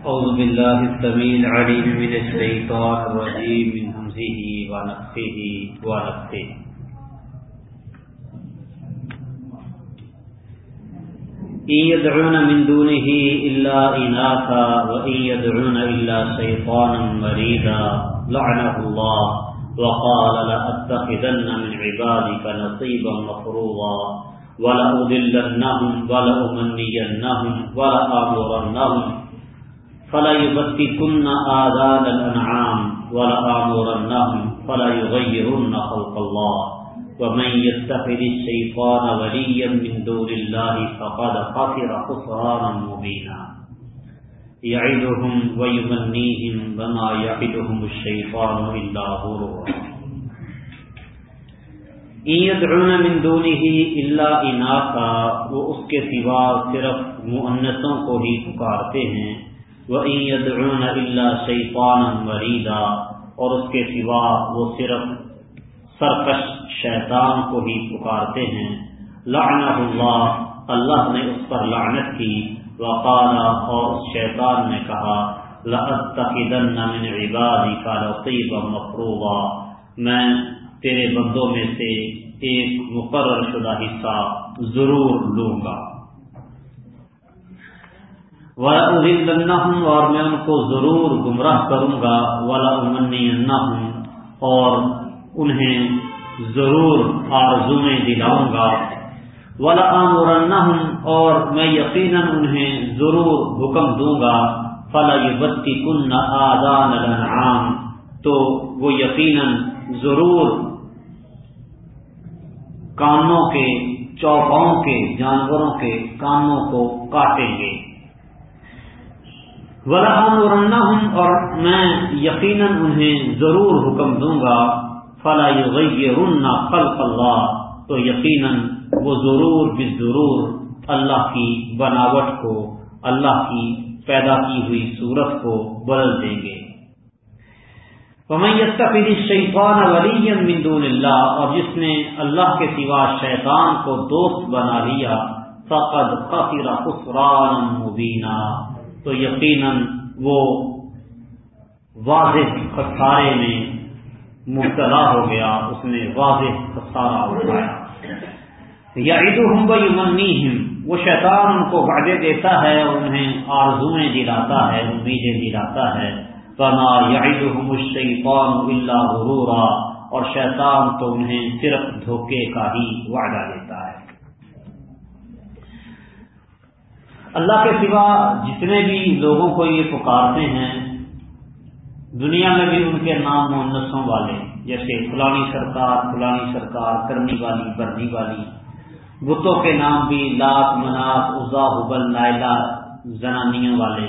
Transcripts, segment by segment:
أعوذ بالله السميع العليم من الشيطان الرجيم من همزه ونفخه ونفخه. إن يدعون من دونه إلا إناثا وإن يدعون إلا شيطانا مريدا، لعنه الله وقال لأتخذن من عبادك نصيبا مفروضا. ولأضلنهم ولأمنينهم ولآمرنهم فلا يبتكن آذان الأنعام ولآمرنهم فلا يغيرن خلق الله. ومن يتخذ الشيطان وليا من دون الله فقد خسر خسرانا مبينا. يعدهم ويمنيهم وما يعدهم الشيطان إلا غرورا. يدعون من دونه إلا إناثا، وہ اس کے سوا صرف مؤنثوں کو ہی پکارتے ہیں وَإِن يَدْعُونَ إِلَّا شَيْطَانًا مَرِيدًا اور اس کے سوا وہ صرف سرکش شیطان کو ہی پکارتے ہیں۔ لعنہ اللہ اللہ نے اس پر لعنت کی۔ وقال، اور اس شیطان نے کہا، لَأَتَّخِذَنَّ مِنْ عِبَادِكَ نَصِيبًا مَفْرُوضًا۔ میں تیرے بندوں میں سے ایک مقرر شدہ حصہ ضرور لوں گا۔ ولا اور میں ان کو ضرور گمراہ کروں گا ولا امنی اور انہیں ضرور آرزویں دلاؤں گا۔ ولا اور میں یقیناً انہیں ضرور حکم دوں گا۔ فلا بتی کن تو وہ یقیناً ضرور کانوں کے، چوپاؤں کے، جانوروں کے کانوں کو کاٹیں گے۔ ورحم ہوں اور میں یقیناً انہیں ضرور حکم دوں گا، فلا رن خلق اللہ تو یقیناً وہ ضرور بھی ضرور اللہ کی بناوٹ کو، اللہ کی پیدا کی ہوئی صورت کو بدل دیں گے۔ شیفان ولی من دون اللہ اور جس نے اللہ کے سوا شیطان کو دوست بنا لیا، فقد خفر خسران مبینہ تو یقیناً وہ واضح خسارے میں مبتلا ہو گیا، اس نے واضح خسارہ اٹھایا۔ یا عید المنی وہ شیطان ان کو وعدے دیتا ہے اور انہیں آرزویں دلاتا ہے، امیدیں دلاتا ہے۔ بنا یعید الشیطان اللہ غرورا، اور شیطان تو انہیں صرف دھوکے کا ہی وعدہ دیتا ہے۔ اللہ کے سوا جتنے بھی لوگوں کو یہ پکارتے ہیں، دنیا میں بھی ان کے نام مونسوں والے، جیسے فلانی سرکار فلانی سرکار کرنی والی برنی والی، بتوں کے نام بھی لاک مناس ازا حبل، نائلہ، زنانیوں والے۔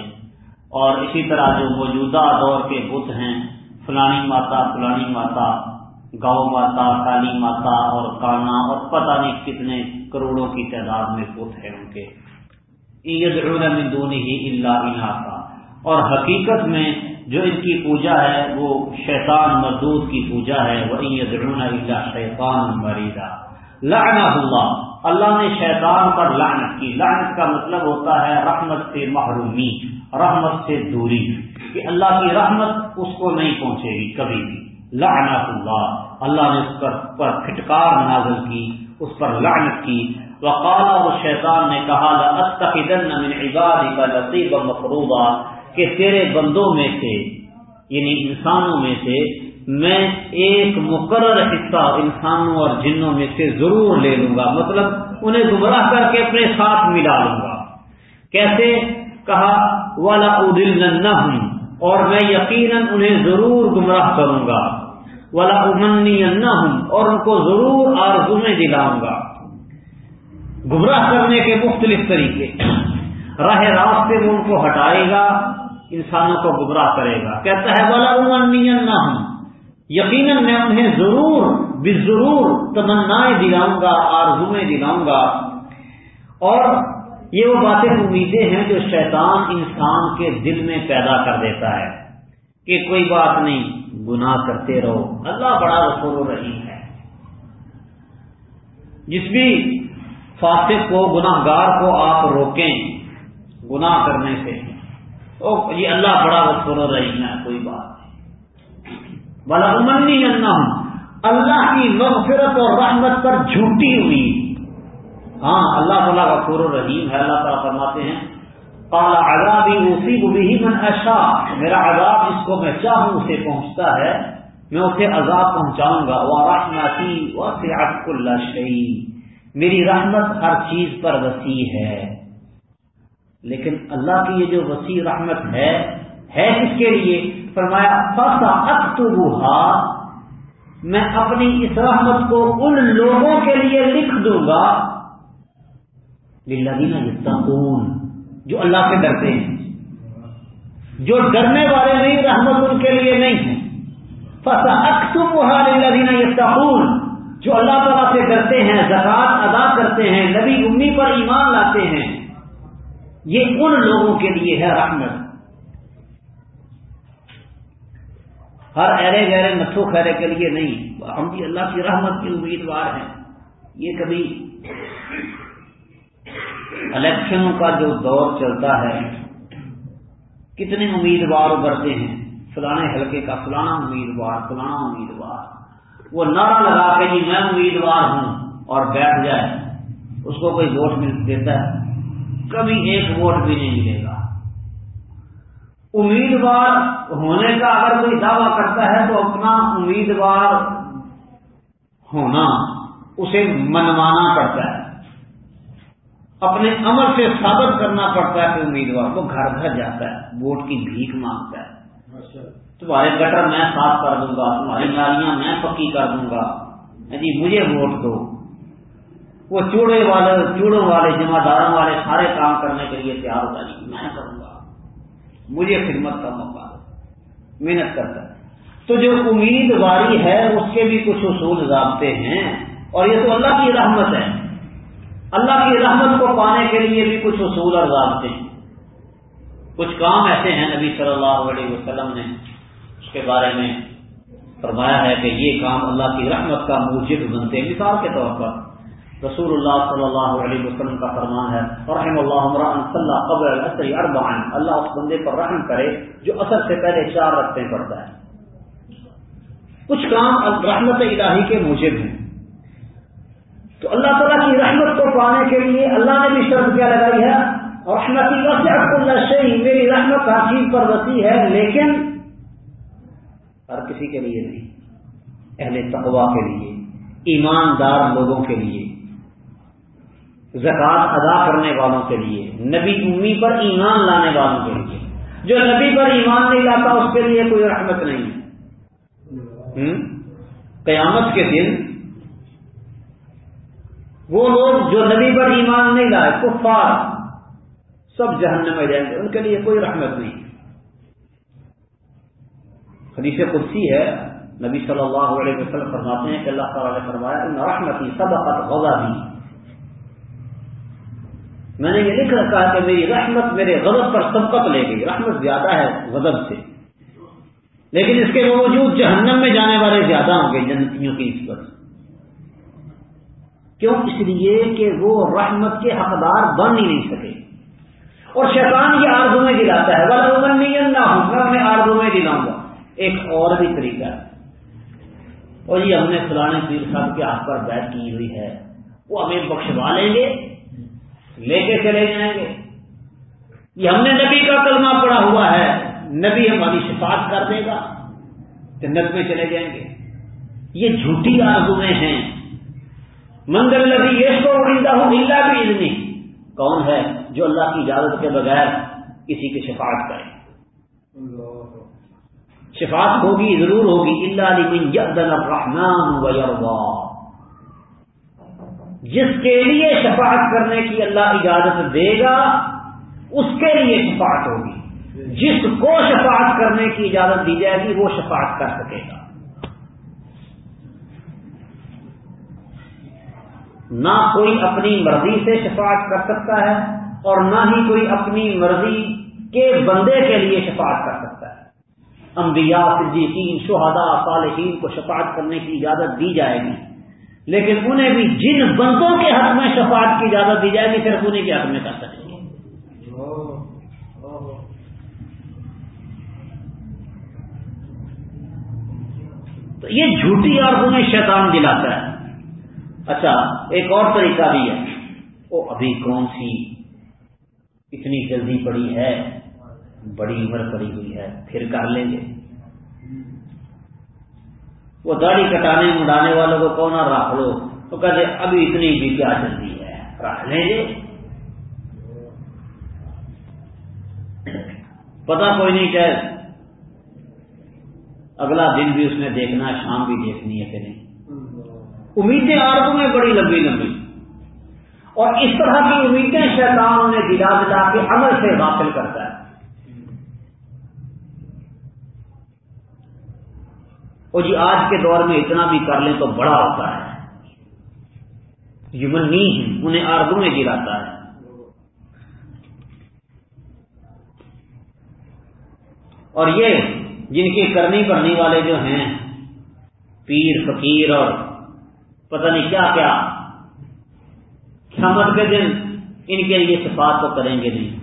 اور اسی طرح جو موجودہ دور کے بت ہیں، فلانی ماتا فلانی ماتا گاؤ ماتا، کالی ماتا اور کانا اور پتہ نہیں کتنے کروڑوں کی تعداد میں بت ہیں ان کے۔ من دون ہی اللہ اناسا اور حقیقت میں جو ان کی پوجا ہے، وہ شیطان مردود کی پوجا ہے۔ وہ یدعون اللہ شیطان مریدا لعنہ اللہ اللہ نے شیطان پر لعنت کی۔ لعنت کا مطلب ہوتا ہے رحمت سے محرومی، رحمت سے دوری، کہ اللہ کی رحمت اس کو نہیں پہنچے گی کبھی بھی۔ لعنہ اللہ اللہ نے اس پر پھٹکار نازل کی، اس پر لعنت کی۔ وقال اور شیطان نے کہا من عبادی کا لطیب کہ تیرے بندوں میں سے یعنی انسانوں میں سے، میں ایک مقرر حصہ انسانوں اور جنوں میں سے ضرور لے لوں گا۔ مطلب انہیں گمراہ کر کے اپنے ساتھ ملا لوں گا۔ کیسے؟ کہا والا ادل ہوں اور میں یقیناً انہیں ضرور گمراہ کروں گا۔ والا امنی ہوں اور ان کو ضرور آرزویں دلاؤں گا۔ گمراہ کرنے کے مختلف طریقے راہ راست سے وہ ان کو ہٹائے گا، انسانوں کو گمراہ کرے گا۔ کہتا ہے بلا نہ ہوں یقیناً میں انہیں ضرور بھی ضرور تمنائیں دلاؤں گا آرزویں دلاؤں گا۔ اور یہ وہ باتیں، امیدیں ہیں جو شیطان انسان کے دل میں پیدا کر دیتا ہے کہ کوئی بات نہیں، گناہ کرتے رہو۔ اللہ بڑا رسول رہی ہے۔ جس بھی فاسق کو گناہ گار کو آپ روکیں گناہ کرنے سے۔ او جی اللہ بڑا غفور رہی ہے، کوئی بات نہیں۔ بلا امنی ہوں اللہ کی مغفرت اور رحمت پر جھوٹی ہوئی ہاں اللہ تعالیٰ غفور الرحیم ہے، اللہ تعالیٰ فرماتے ہیں۔ کالا عذابی اسی بھی من ایسا میرا عذاب جس کو میں چاہوں اسے پہنچتا ہے، میں اسے عذاب پہنچاؤں گا۔ وہ رحمتی وہ سیاحت اللہ شہی میری رحمت ہر چیز پر وسیع ہے۔ لیکن اللہ کی یہ جو وسیع رحمت ہے ہے کس کے لیے؟ فرمایا فسا میں اپنی اس رحمت کو ان لوگوں کے لیے لکھ دوں گا۔ لدینہ یتقون جو اللہ سے ڈرتے ہیں۔ جو ڈرنے والے نہیں، رحمت ان کے لیے نہیں ہے۔ فسا اکتب لدینہ یتقون جو اللہ تعالیٰ سے ڈرتے ہیں زکات ادا کرتے ہیں، نبی امی پر ایمان لاتے ہیں، یہ ان لوگوں کے لیے ہے رحمت۔ ہر ایرے گہرے نتھو خیرے کے لیے نہیں، ہم بھی اللہ کی رحمت کی امیدوار ہیں۔ یہ کبھی الیکشنوں کا جو دور چلتا ہے، کتنے امیدوار ابھرتے ہیں، فلانے حلقے کا فلانا امیدوار فلانا امیدوار۔ وہ نعرہ لگا کے جی میں امیدوار ہوں اور بیٹھ جائے، اس کو کوئی ووٹ مل دیتا ہے؟ کبھی ایک ووٹ بھی نہیں ملے گا۔ امیدوار ہونے کا اگر کوئی دعویٰ کرتا ہے تو اپنا امیدوار ہونا، اسے منوانا پڑتا ہے۔ اپنے عمل سے ثابت کرنا پڑتا ہے کہ امیدوار وہ گھر گھر جاتا ہے، ووٹ کی بھیک مانگتا ہے۔ اچھا، تمہارے گٹر میں صاف کر دوں گا، تمہاری نالیاں میں پکی کر دوں گا۔ جی مجھے ووٹ دو۔ وہ چوڑے والے، چوڑوں والے جمع داروں والے سارے کام کرنے کے لیے تیار ہوتا جی میں کروں گا۔ مجھے خدمت کا موقع محنت کرتا تو جو امیدواری ہے، اس کے بھی کچھ اصول ضابطے ہیں۔ اور یہ تو اللہ کی رحمت ہے۔ اللہ کی رحمت کو پانے کے لیے بھی کچھ اصول اور ضابطے ہیں۔ کچھ کام ایسے ہیں نبی صلی اللہ علیہ وسلم نے اس کے بارے میں فرمایا ہے کہ یہ کام اللہ کی رحمت کا موجب بنتے ہیں، مثال کے طور پر رسول اللہ صلی اللہ علیہ وسلم کا فرمان ہے، رحم اللہ صلی قبر اربعین اللہ اس بندے پر رحم کرے جو اثر سے پہلے چار رکھتے پڑتا ہے۔ کچھ کام رحمت الہی کے موجب ہیں۔ تو اللہ تعالیٰ کی رحمت کو پانے کے لیے اللہ نے بھی شرط کیا لگائی ہے رحمت اللہ شہی میری رحمت ہر چیز پر وسیع ہے، لیکن ہر کسی کے لیے نہیں، اہل تقوا کے لیے، ایماندار لوگوں کے لیے زکات ادا کرنے والوں کے لیے، نبی امی پر ایمان لانے والوں کے لیے۔ جو نبی پر ایمان نہیں لاتا، اس کے لیے کوئی رحمت نہیں۔ قیامت کے دن وہ لوگ جو نبی پر ایمان نہیں لائے، کفار سب جہنم میں جائیں گے، ان کے لیے کوئی رحمت نہیں۔ حدیث قدسی ہے، نبی صلی اللہ علیہ وسلم فرماتے ہیں کہ اللہ تعالیٰ نے فرمایا، ان رحمتی سب غذا میں نے یہ لکھ رکھا کہ میری رحمت میرے غضب پر سبقت لے گئی، رحمت زیادہ ہے غضب سے۔ لیکن اس کے باوجود جہنم میں جانے والے زیادہ ہوں گے جنتیوں کی نسبت کیوں؟ اس لیے کہ وہ رحمت کے حقدار بن ہی نہیں سکے۔ اور شیطان یہ آرزو میں دلاتا ہے۔ بلا نہیں نہ ہوں میں آرزو میں دلاؤں گا۔ ایک اور بھی طریقہ ہے۔ اور یہ ہم نے فلانے پیر صاحب کے ہاتھ پر بیٹھ کی ہوئی ہے۔ وہ ہمیں بخشوا لیں گے، لے کے چلے جائیں گے۔ یہ ہم نے نبی کا کلمہ پڑا ہوا ہے۔ نبی ہماری شفاعت کر دے گا، جنت میں چلے جائیں گے۔ یہ جھوٹی آرزویں ہیں۔ منگل لگی یہ تو اڑیندہ ہوں اللہ بھی کون ہے؟ جو اللہ کی اجازت کے بغیر کسی کی شفاعت کرے۔ شفاعت ہوگی، ضرور ہوگی۔ اللہ علی الرحمن و جس کے لیے شفاعت کرنے کی اللہ اجازت دے گا، اس کے لیے شفاعت ہوگی۔ جس کو شفاعت کرنے کی اجازت دی جائے گی، وہ شفاعت کر سکے گا۔ نہ کوئی اپنی مرضی سے شفاعت کر سکتا ہے اور نہ ہی کوئی اپنی مرضی کے بندے کے لیے شفاعت کر سکتا ہے۔ انبیاء، صدیقین، شہداء، صالحین کو شفاعت کرنے کی اجازت دی جائے گی۔ لیکن انہیں بھی جن بندوں کے حق میں شفاعت کی اجازت دی جائے گی، صرف انہیں کے حق میں کر سکیں گے تو یہ جھوٹی اور میں شیطان دلاتا ہے۔ اچھا ایک اور طریقہ بھی ہے۔ وہ ابھی کون سی اتنی جلدی پڑی ہے بڑی عمر پڑی ہوئی ہے پھر کر لیں گے۔ وہ داڑھی کٹانے مڈانے والوں کو کون رکھ لو۔ تو کہتے ابھی اتنی بھی کیا جلدی ہے؟ رکھ لیں گے۔ پتا کوئی نہیں کہ اگلا دن بھی اس نے دیکھنا شام بھی دیکھنی ہے کہ نہیں۔ امیدیں آرزوں میں بڑی لمبی لمبی۔ اور اس طرح کی امیدیں شیطان انہیں دلا دلا کے عمل سے حاصل کرتا ہے۔ اور جی آج کے دور میں اتنا بھی کر لیں تو بڑا ہوتا ہے۔ یہ نہیں انہیں آرزو میں گراتا ہے۔ اور یہ جن کی کرنی کرنے والے جو ہیں، پیر، فقیر اور پتہ نہیں کیا کیا قیامت کے دن ان کے لیے صفات تو کریں گے نہیں۔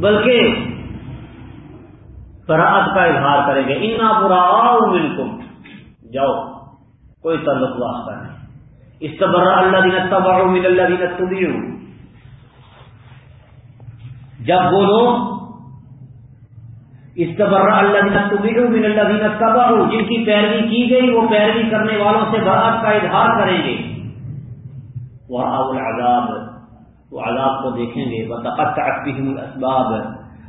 بلکہ براعت کا اظہار کریں گے۔ انا برا بالکل جاؤ، کوئی تعلق واسطہ نہیں۔ اس طبر اللہ دین تبا من اللہ دین تبیو جب بولو، اس طبر اللہ دین تبیو من اللہ دین جن کی پیروی کی گئی، وہ پیروی کرنے والوں سے براعت کا اظہار کریں گے۔ وہ العذاب۔ وہ عذاب کو دیکھیں گے۔ وہ بهم الاسباب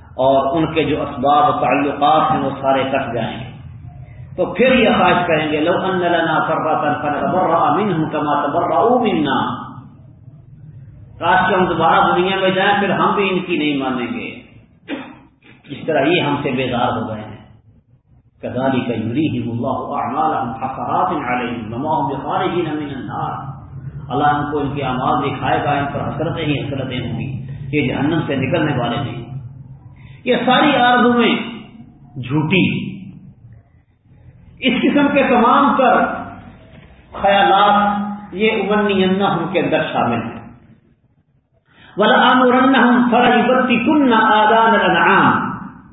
اور ان کے جو اسباب و تعلقات ہیں وہ سارے کٹ جائیں گے۔ تو پھر یہ خواہش کریں گے، لو ان لنا فرا امین ہوں کما تبرا منا۔ کاش کے ہم دوبارہ دنیا میں جائیں، پھر ہم بھی ان کی نہیں مانیں گے۔ اس طرح یہ ہم سے بیدار ہو گئے ہیں۔ کدالی کا یوری ہی اللہ حسرات علیہ اللہ ان کو ان کے اعمال دکھائے گا، ان پر حسرتیں ہی حسرتیں ہوں گی۔ یہ جہنم سے نکلنے والے نہیں یہ ساری آرزویں جھوٹی۔ اس قسم کے تمام تر خیالات یہ امنی ہم کے اندر شامل ہیں۔ ہم فربتی کن آدان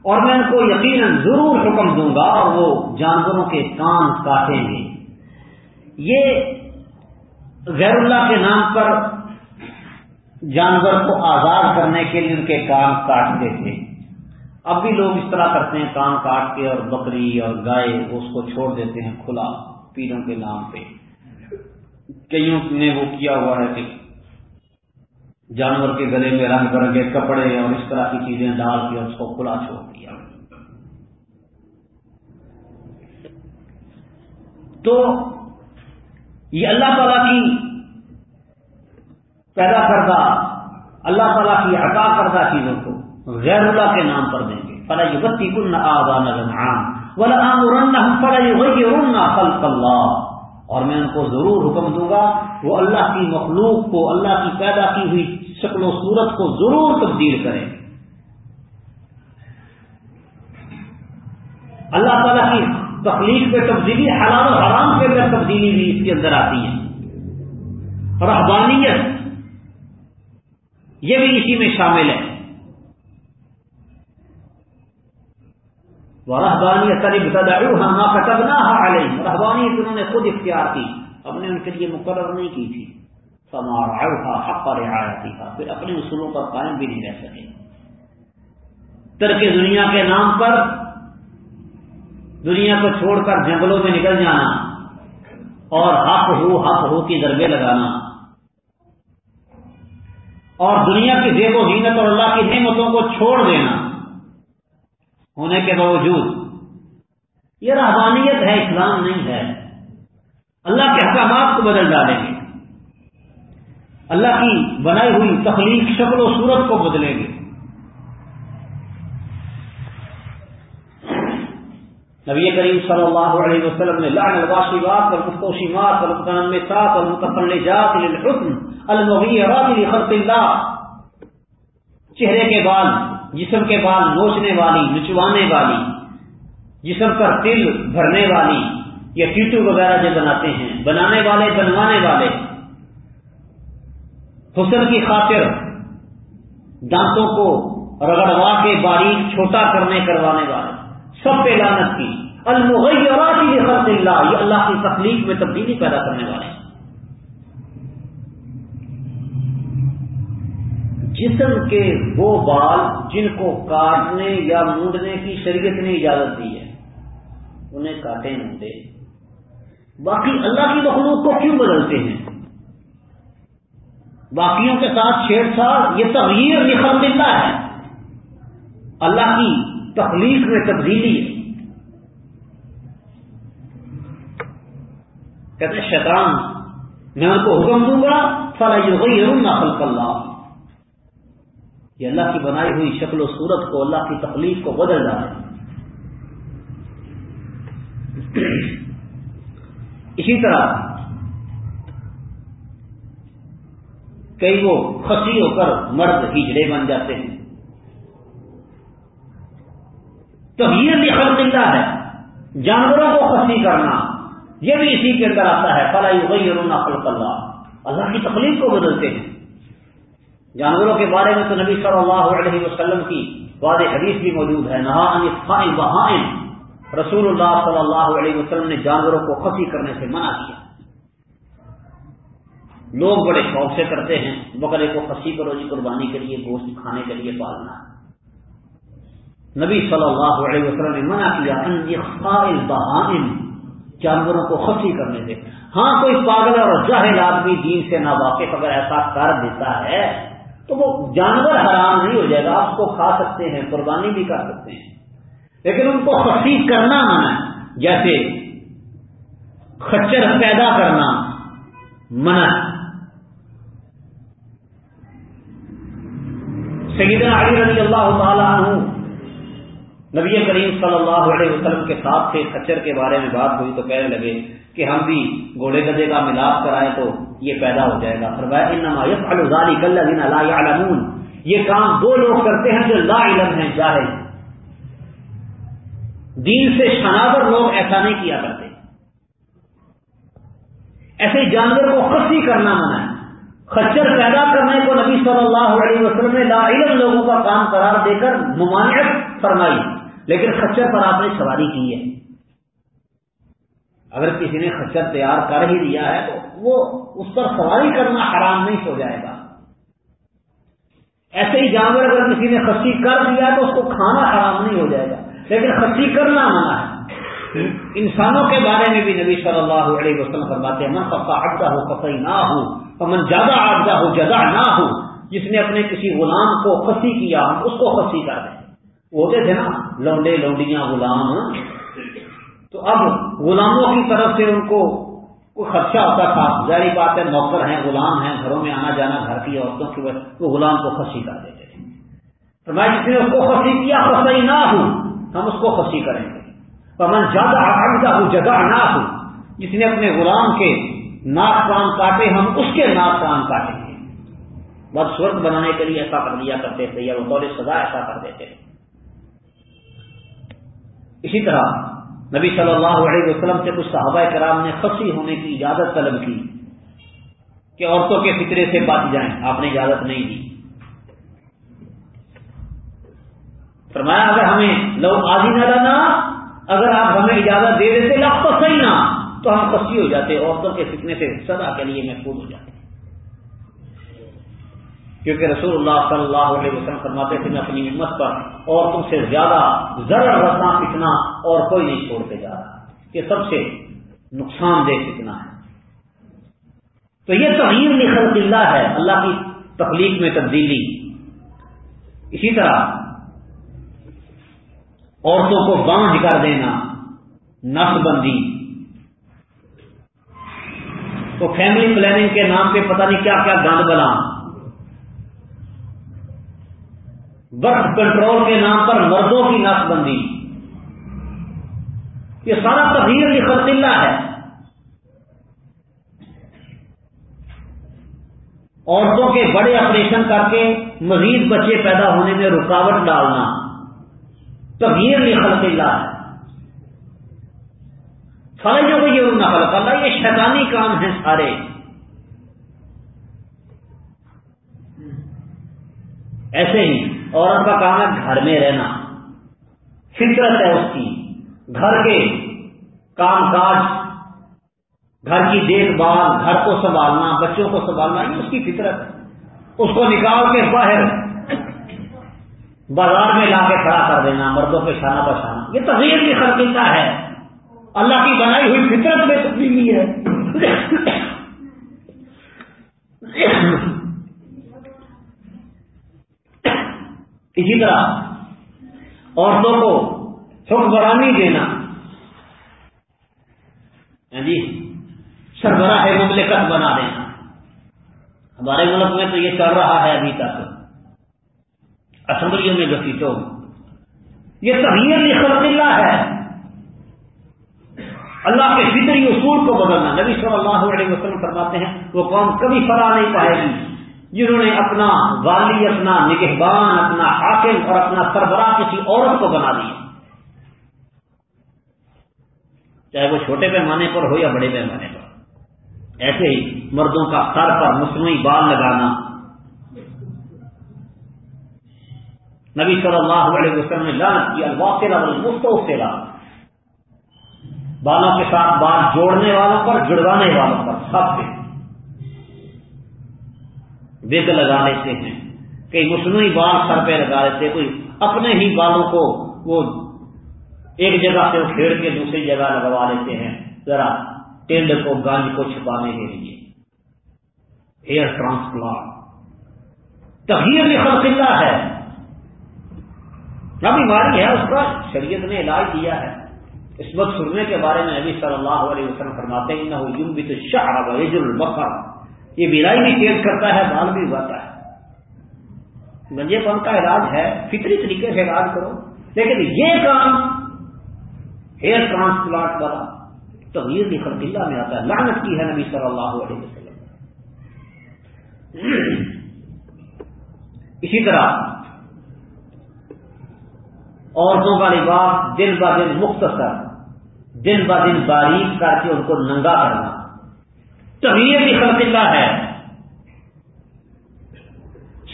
اور میں ان کو یقیناً ضرور حکم دوں گا اور وہ جانوروں کے کان کاٹیں گے۔ یہ غیر اللہ کے نام پر جانور کو آزاد کرنے کے لیے ان کے کان کاٹتے تھے۔ اب بھی لوگ اس طرح کرتے ہیں، کان کاٹ کے اور بکری اور گائے اس کو چھوڑ دیتے ہیں کھلا پیروں کے نام پہ۔ کئیوں نے وہ کیا ہوا ہے کہ جانور کے گلے میں رنگ برنگے کپڑے اور اس طرح کی چیزیں ڈال کے اس کو کھلا چھوڑ دیا۔ تو یہ اللہ تعالی کی پیدا کردہ، اللہ تعالیٰ کی عطا کردہ چیزوں کو غیر اللہ کے نام پر دیں گے۔ فلا یبتی کن آبان ولا فلا یغیرن خلق اللہ اور میں ان کو ضرور حکم دوں گا، وہ اللہ کی مخلوق کو، اللہ کی پیدا کی ہوئی شکل و صورت کو ضرور تبدیل کریں۔ اللہ تعالیٰ کی تخلیق پہ تبدیلی، حلال و حرام کے اندر تبدیلی بھی اس کے اندر آتی ہے۔ رحبانیت یہ بھی اسی میں شامل ہے۔ وہ رحبانی قریب ہم کتبنا علیہ انہوں نے خود اختیار کی۔ ہم نے ان کے لیے مقرر نہیں کی تھی۔ سمار حق پر رعایتی تھا پھر اپنے اصولوں پر قائم بھی نہیں رہ سکے۔ ترک دنیا کے نام پر دنیا کو چھوڑ کر جنگلوں میں نکل جانا اور حق ہو حق ہو کی ضربے لگانا۔ اور دنیا کی زیب و زینت اور اللہ کی نعمتوں کو چھوڑ دینا۔ ہونے کے باوجود یہ رحبانیت ہے، اسلام نہیں ہے۔ اللہ کے احکامات کو بدل ڈالیں گے۔ اللہ کی بنائی ہوئی تخلیق شکل و صورت کو بدلیں گے۔ نبی کریم صلی اللہ علیہ وسلم نے لعن الواشبات والمستوشمات والمتنمسات والمتفلجات للحسن المغیرات لخلق اللہ۔ چہرے کے بال، جسم کے بال نوچنے والی، نچوانے والی، جسم پر تل بھرنے والی، یا ٹیٹو وغیرہ جو بناتے ہیں، بنانے والے، بنوانے والے۔ حسن کی خاطر دانتوں کو رگڑوا کے باریک چھوٹا کرنے، کروانے والے۔ سب پہ لانت کی۔ المغیرات خلق اللہ، یہ اللہ کی تخلیق میں تبدیلی پیدا کرنے والے۔ ہیں جسم کے وہ بال جن کو کاٹنے یا مونڈنے کی شریعت نے اجازت دی ہے، انہیں کاٹے مونڈے باقی اللہ کی مخلوق کو کیوں بدلتے ہیں؟ باقیوں کے ساتھ چھیڑ چھاڑ، یہ تغیر نخل ملتا ہے۔ اللہ کی تخلیق میں تبدیلی ہے۔ کہتے شیطان میں ان کو حکم دوں گا فلاں خلق اللہ یہ اللہ کی بنائی ہوئی شکل و صورت کو، اللہ کی تخلیق کو بدل رہا ہے اسی طرح کئی وہ خسی ہو کر مرد ہجڑے بن جاتے ہیں۔ تو یہ بھی خرچ ملتا ہے۔ جانوروں کو خسی کرنا، یہ بھی اسی کے اندر آتا ہے۔ فلائی وہی اور خلق اللہ۔ اللہ کی تکلیف کو بدلتے ہیں۔ جانوروں کے بارے میں تو نبی صلی اللہ علیہ وسلم کی واد حدیث بھی موجود ہے۔ نہا بہائن رسول اللہ صلی اللہ علیہ وسلم نے جانوروں کو خسی کرنے سے منع کیا۔ لوگ بڑے شوق سے کرتے ہیں۔ بکرے کو خسی کرو جی قربانی کے لیے، گوشت کھانے کے لیے پالنا۔ نبی صلی اللہ علیہ وسلم نے منع کیا جانوروں کو خسی کرنے سے۔ ہاں کوئی پاگل اور جاہل آدمی دین سے نہ واقف اگر ایسا کر دیتا ہے، تو وہ جانور حرام نہیں ہو جائے گا، آپ اس کو کھا سکتے ہیں، قربانی بھی کر سکتے ہیں۔ لیکن ان کو خسی کرنا منع، جیسے خچر پیدا کرنا منع۔ سیدنا علی رضی اللہ تعالیٰ عنہ نبی کریم صلی اللہ علیہ وسلم کے ساتھ سے کچر کے بارے میں بات ہوئی تو کہنے لگے کہ ہم بھی گھوڑے گدے کا ملاپ کرائیں تو یہ پیدا ہو جائے گا۔ یہ کام دو لوگ کرتے ہیں جو لا علم ہیں، جاہل۔ دین سے شناور لوگ ایسا نہیں کیا کرتے۔ ایسے جانور کو خسی کرنا منع ہے۔ خچر پیدا کرنے کو نبی صلی اللہ علیہ وسلم نے لا علم لوگوں کا کام قرار دے کر ممانعت فرمائی۔ لیکن خچر پر آپ نے سواری کی ہے۔ اگر کسی نے خچر تیار کر ہی دیا ہے تو وہ اس پر سواری کرنا حرام نہیں ہو جائے گا۔ ایسے ہی جانور اگر کسی نے خسی کر دیا تو اس کو کھانا حرام نہیں ہو جائے گا۔ لیکن خسی کرنا منع ہے۔ انسانوں کے بارے میں بھی نبی صلی اللہ علیہ وسلم فرماتے ہیں، من خفا اڈا ہو خفائی نہ ہو من زیادہ آبدہ ہو جزا نہ ہو جس نے اپنے کسی غلام کو خسی کیا، ہم اس کو خسی کر دیں۔ ہوتے تھے نا لونڈے لونڈیاں غلام۔ تو اب غلاموں کی طرف سے ان کو کوئی خدشہ ہوتا تھا۔ ظاہری بات ہے، نوکر ہیں، غلام ہیں، گھروں میں آنا جانا، گھر کی عورتوں کی وجہ وہ غلام کو خسی کر دیتے تھے۔ تو میں جس نے اس کو خسی کیا خسی نہ ہو ہم اس کو خسی کریں گے۔ من زیادہ آبدہ ہو جگہ نہ ہو جس نے اپنے غلام کے ناک کان کاٹے، ہم اس کے ناک کان کاٹیں گے۔ بس سورت بنانے کے لیے ایسا کر لیا کرتے تھے، یا وہ سزا ایسا کر دیتے تھے۔ اسی طرح نبی صلی اللہ علیہ وسلم سے کچھ صحابہ کرام نے خسی ہونے کی اجازت طلب کی کہ عورتوں کے فطرے سے بچ جائیں۔ آپ نے اجازت نہیں دی۔ فرمایا، اگر ہمیں لوگ آدھی نہ لانا، اگر آپ ہمیں اجازت دے دیتے لگ تو صحیح نہ، تو ہم کسی ہو جاتے، عورتوں کے فتنے سے سدا کے لیے محفوظ ہو جاتے۔ کیونکہ رسول اللہ صلی اللہ علیہ وسلم فرماتے تھے، میں اپنی ہمت پر عورتوں سے زیادہ ذرا رساں فتنا اور کوئی نہیں چھوڑتے جا رہا۔ یہ سب سے نقصان دہ فتنا ہے۔ تو یہ تغیر نخل اللہ ہے، اللہ کی تخلیق میں تبدیلی۔ اسی طرح عورتوں کو بانج کر دینا، نس بندی۔ تو فیملی پلاننگ کے نام پہ پتہ نہیں کیا کیا گند بلا برتھ کنٹرول کے نام پر مردوں کی نس بندی۔ یہ سارا تبدیل خرط اللہ ہے۔ عورتوں کے بڑے آپریشن کر کے مزید بچے پیدا ہونے میں رکاوٹ ڈالنا۔ تبدیل خلق اللہ ہے۔ جو کو یہ نقل اللہ، یہ شیطانی کام ہیں سارے۔ ایسے ہی عورت کا کام ہے گھر میں رہنا۔ فطرت ہے اس کی۔ گھر کے کام کاج، گھر کی دیکھ بھال، گھر کو سنبھالنا، بچوں کو سنبھالنا، یہ اس کی فطرت اس کو نکال کے باہر بازار میں لا کے کھڑا کر دینا، مردوں کے شانہ بشانہ یہ تغیر کی خرچہ ہے۔ اللہ کی بنائی ہوئی فطرت میں تبدیلی ہے۔ اسی طرح عورتوں کو حکمرانی دینا۔ جی سربراہ مملکت بنا دینا۔ ہمارے ملک میں تو یہ چل رہا ہے ابھی تک۔ اسمبلیوں میں گسیٹوں یہ تغیر خلق اللہ ہے۔ اللہ کے فطری اصول کو بدلنا۔ نبی صلی اللہ علیہ وسلم فرماتے ہیں، وہ قوم کبھی فلاح نہیں پائے گی۔ جنہوں نے اپنا والی، اپنا نگہبان، اپنا حاکم اور اپنا سربراہ کسی عورت کو بنا دیا۔ چاہے وہ چھوٹے پیمانے پر ہو یا بڑے پیمانے پر۔ ایسے ہی مردوں کا سر پر مصنوعی بال لگانا۔ نبی صلی اللہ علیہ وسلم نے لانت کیا واقع مستعفی بالوں کے ساتھ بال جوڑنے والوں پر، جڑوانے والوں پر، سب پہ وگ لگا لیتے ہیں۔ کئی مصنوعی بال سر پہ لگا لیتے کوئی اپنے ہی بالوں کو وہ ایک جگہ سے کھیڑ کے دوسری جگہ لگوا لیتے ہیں۔ ذرا ٹینڈ کو، گانج کو چھپانے کے لیے۔ ہیئر ٹرانسپلانٹ تغیر خلقلہ ہے۔ نہ بیماری ہے؟ اس کا شریعت نے علاج دیا ہے۔ اس وقت سننے کے بارے میں نبی صلی اللہ علیہ وسلم فرماتے ہیں نہ یوں بھی تو شاہ ویج البقر یہ بیرائی بھی تیز کرتا ہے بال بھی اگاتا ہے۔ گنجے پن کا علاج ہے، فطری طریقے سے علاج کرو۔ لیکن یہ کام ہیئر ٹرانسپلانٹ والا تغیر کی خرچہ میں آتا ہے۔ لعنت کی ہے نبی صلی اللہ علیہ وسلم۔ اسی طرح عورتوں کا لباس دن ب دن مختصر، دن ب دن باریک کر کے ان کو ننگا کرنا۔ تغیر خلق اللہ ہے۔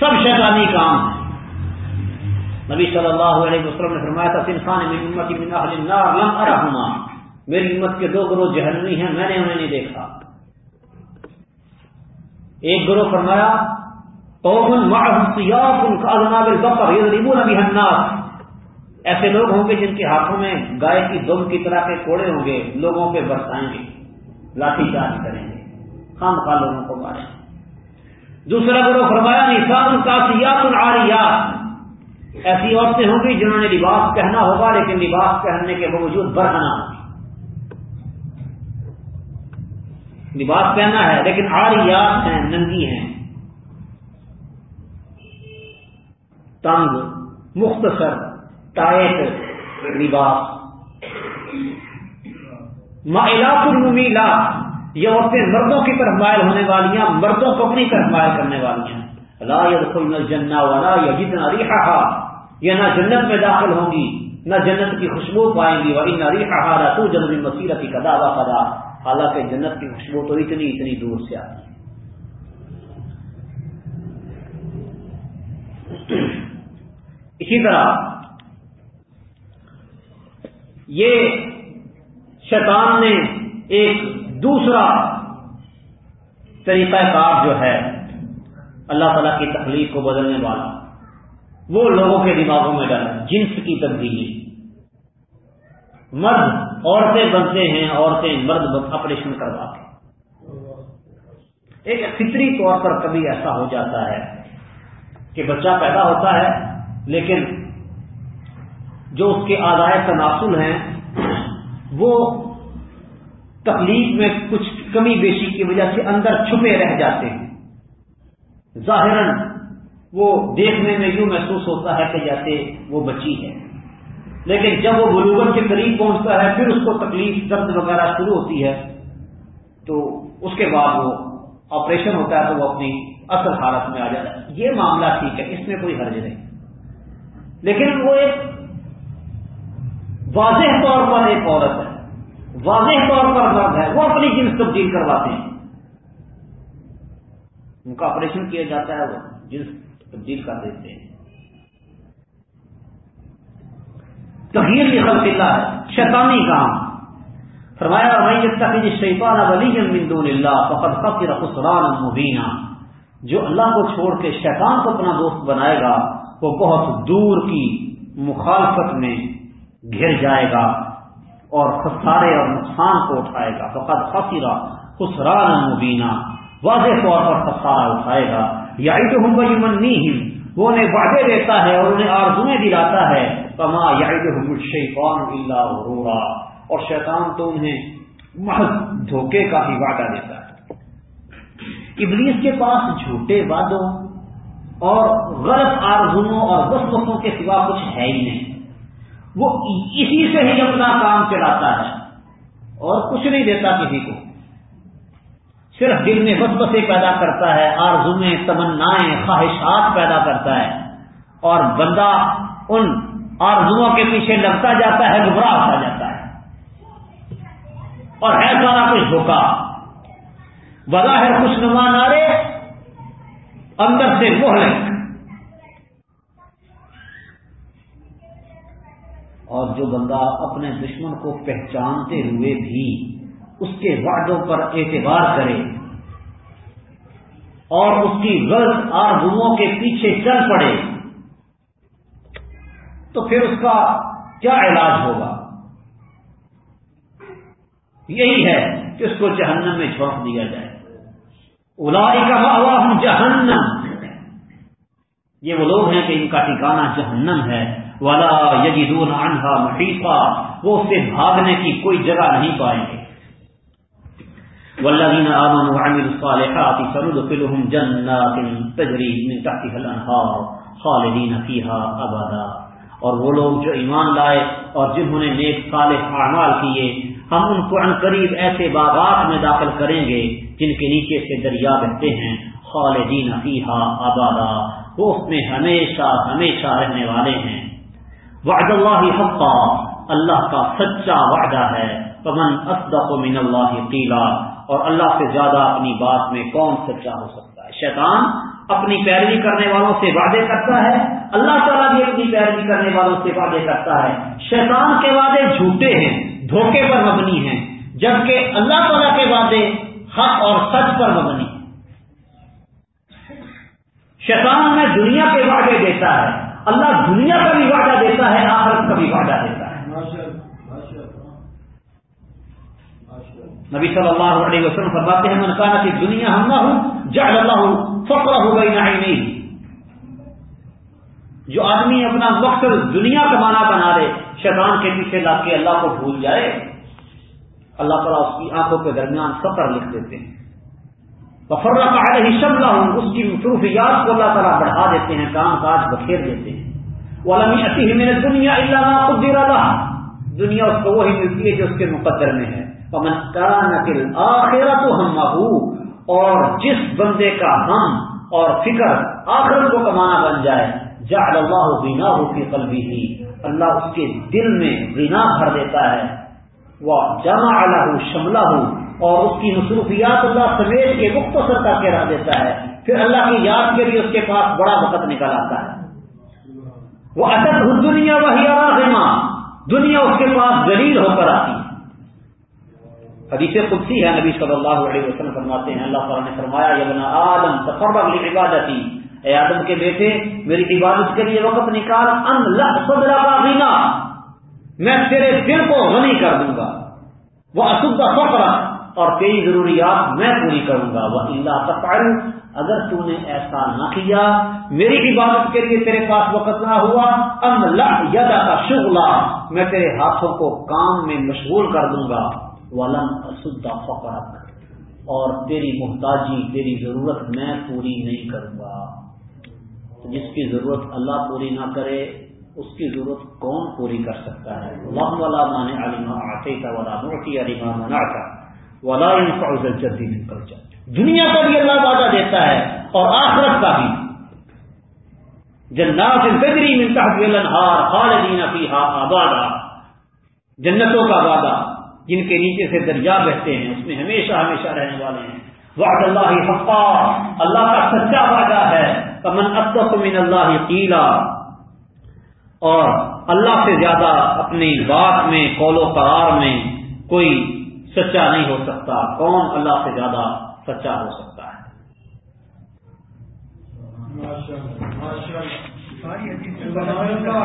سب شیطانی کام۔ ہے نبی صلی اللہ علیہ وسلم نے فرمایا تھا انسان ارحما میری امت کے دو گروہ جہنمی ہیں، میں نے انہیں نہیں دیکھا۔ ایک گروہ فرمایا ایسے لوگ ہوں گے جن کے ہاتھوں میں گائے کی دم کی طرح کے کوڑے ہوں گے، لوگوں پہ برسائیں گے، لاٹھی چارج کریں گے۔ خام خواہ لوگوں کو ماریں دوسرا گروہ فرمایا نسان کا سیاحت ایسی عورتیں ہوں گی جنہوں نے لباس پہنا ہوگا، لیکن لباس پہننے کے باوجود برہنا ہوگی لباس پہنا ہے، لیکن آریات ہیں، ننگی ہیں۔ تنگ مختصر، ٹائٹ لباس۔ مائلات المیلا یہ عورتیں مردوں کی طرف مائل ہونے والیاں، مردوں کو اپنی طرف مائل کرنے والیاں لا يدخلن الجنہ ولا يجدن ريحها یہ نہ جنت میں داخل ہوں گی، نہ جنت کی خوشبو پائیں گی۔ وان ريحها لا توجد من مسيره كذا حالانکہ جنت کی خوشبو تو اتنی اتنی دور سے آتی اسی طرح یہ شیطان نے ایک دوسرا طریقہ کار جو ہے، اللہ تعالی کی تخلیق کو بدلنے والا۔ وہ لوگوں کے دماغوں میں ڈالا، جنس کی تبدیلی۔ مرد عورتیں بنتے ہیں، عورتیں مرد آپریشن کروا کے۔ ایک فطری طور پر کبھی ایسا ہو جاتا ہے کہ بچہ پیدا ہوتا ہے، لیکن جو اس کے آدائے تناسل ہیں، وہ تکلیف میں کچھ کمی بیشی کی وجہ سے اندر چھپے رہ جاتے ہیں۔ ظاہر وہ دیکھنے میں یوں محسوس ہوتا ہے کہ جیسے وہ بچی ہے۔ لیکن جب وہ بلوغت کے قریب پہنچتا ہے، پھر اس کو تکلیف، درد وغیرہ شروع ہوتی ہے۔ تو اس کے بعد وہ آپریشن ہوتا ہے تو وہ اپنی اصل حالت میں آ جاتا ہے۔ یہ معاملہ ٹھیک ہے، اس میں کوئی حرج نہیں۔ لیکن وہ ایک واضح طور پر ایک عورت ہے۔ واضح طور پر مرد ہے، وہ اپنی جنس تبدیل کرواتے ہیں۔ ان کا آپریشن کیا جاتا ہے، وہ جنس تبدیل کر دیتے ہیں۔ تغیر یہ خلق اللہ ہے، شیطانی کام۔ فرمایا میں شیطان ولی من دون اللہ فقد خسر خسران مبینہ جو اللہ کو چھوڑ کے شیطان کو اپنا دوست بنائے گا، وہ بہت دور کی مخالفت میں گھر جائے گا۔ اور خسارے اور نقصان کو اٹھائے گا۔ فقط خسرا خسران مبینہ واضح طور پر خسارا اٹھائے گا۔ یا ہوں بھائی منی وہ انہیں وعدے دیتا ہے اور انہیں آرزویں دلاتا ہے۔ کما یا شیفان اللہ روا اور شیطان تو انہیں محض دھوکے کا ہی وعدہ دیتا ہے۔ ابلیس کے پاس جھوٹے وعدوں اور غلط آرزوؤں اور وسوسوں کے سوا کچھ ہے ہی نہیں۔ وہ اسی سے ہی اپنا کام چلاتا ہے اور کچھ نہیں دیتا کسی کو۔ صرف دل میں بس پیدا کرتا ہے آرزویں تمنائیں، خواہشات پیدا کرتا ہے۔ اور بندہ ان آرزوؤں کے پیچھے لگتا جاتا ہے گمراہ ہوتا جاتا ہے۔ اور ہے سارا کچھ دھوکا۔ بظاہر خوش نما نارے اندر سے محلک اور جو بندہ اپنے دشمن کو پہچانتے ہوئے بھی اس کے وعدوں پر اعتبار کرے اور اس کی غلط آرزوؤں کے پیچھے چل پڑے، تو پھر اس کا کیا علاج ہوگا؟ یہی ہے کہ اس کو جہنم میں جھونک دیا جائے۔ الائی کا ہم جہنم۔ یہ وہ لوگ ہیں کہ ان کا ٹھکانا جہنم ہے۔ والا یجدون عنها محیطا وہ اس سے بھاگنے کی کوئی جگہ نہیں پائیں گے۔ والذین آمنوا وعملوا الصالحات سندخلهم جنات تجری من تحتها الانهار خالدین فیها ابدا اور وہ لوگ جو ایمان لائے اور جنہوں نے نیک صالح اعمال کیے، ہم ان کو عن قریب ایسے باغات میں داخل کریں گے جن کے نیچے سے دریا بہتے ہیں۔ خالدین فیہا ابدا وہ اس میں ہمیشہ ہمیشہ رہنے والے ہیں۔ وعد اللہ حقا، اللہ کا سچا وعدہ ہے پمن اصدق من اللہ قیلا، اور اللہ سے زیادہ اپنی بات میں کون سچا ہو سکتا ہے؟ شیطان اپنی پیروی کرنے والوں سے وعدے کرتا ہے، اللہ تعالیٰ بھی اپنی پیروی کرنے والوں سے وعدے کرتا ہے۔ شیطان کے وعدے جھوٹے ہیں، دھوکے پر مبنی ہیں، جبکہ اللہ تعالیٰ کے وعدے حق اور سچ پر مبنی شیطان میں دنیا کے وعدے دیتا ہے اللہ دنیا کا بھی وعدہ دیتا ہے، آخرت کا بھی وعدہ دیتا ہے۔ نبی صلی اللہ علیہ وسلم فرماتے ہیں، من کہا کہ دنیا ہم نہ ہوں جعل اللہ فقر ہو گئی نہیں جو آدمی اپنا مقصد دنیا کا بنا دے شیطان کے پیچھے لا کے اللہ کو بھول جائے، اللہ تعالیٰ اس کی آنکھوں کے درمیان فقر لکھ دیتے ہیں۔ بفر کا ہی شملہ ہوں اس کی مصروفیات کو اللہ تعالیٰ بڑھا دیتے ہیں، کام کاج بکھیر دیتے ہیں۔ وہ المی اتی ہی میرے دنیا اللہ قدر اللہ دنیا اس کو وہی ملتی ہے جو اس کے مقدر میں ہے۔ پمن کا آخرا تو ہم اور جس بندے کا ہم اور فکر آخر کو کمانا بن جائے جا اللہ بینا ہو کی قلبی ہی اللہ اس کے دل میں بینا بھر دیتا ہے۔ وہ جمع اللہ شملہ ہو اور اس کی مصروفیات اللہ سمیت کے مختصر کر کے دیتا ہے۔ پھر اللہ کی یاد کے لیے اس کے پاس بڑا وقت نکل آتا ہے۔ وہ اٹک ہو دنیا وہی دنیا اس کے پاس دلیل ہو کر آتی۔ حدیث قدسی ہے، نبی صلی اللہ علیہ وسلم فرماتے ہیں، اللہ تعالیٰ نے فرمایا یبنا آدم سفر اگلی عبادتی اے آدم کے بیٹے، میری عبادت کے لیے وقت نکال، ان صدر غنا میں تیرے دل کو غنی کر دوں گا۔ وہ اسدہ فخر اور تیری ضروریات میں پوری کروں گا۔ وہ اللہ تفعل، اگر تو نے ایسا نہ کیا، میری عبادت کے لیے تیرے پاس وقت نہ ہوا ام یدا کا شغلہ میں تیرے ہاتھوں کو کام میں مشغول کر دوں گا۔ ولم اسدا فقرک اور تیری محتاجی، تیری ضرورت میں پوری نہیں کروں گا۔ جس کی ضرورت اللہ پوری نہ کرے، اس کی ضرورت کون پوری کر سکتا ہے؟ اللہ والا مانے علیما آتے کا والا موٹی علیما منا کا ولا جلدی نکل جائے دنیا کا بھی اللہ وعدہ دیتا ہے اور آخرت کا بھی۔ جنات بجری ملتا الانہار خالدین فیہا آبادا جنتوں کا وعدہ، جن کے نیچے سے دریا بہتے ہیں، اس میں ہمیشہ ہمیشہ رہنے والے ہیں۔ وعد اللہ حقا، اللہ کا سچا وعدہ ہے۔ من اصدق من اللہ قیلا اور اللہ سے زیادہ اپنی بات میں، قول و قرار میں کوئی سچا نہیں ہو سکتا۔ کون اللہ سے زیادہ سچا ہو سکتا ہے؟ ماشاء اللہ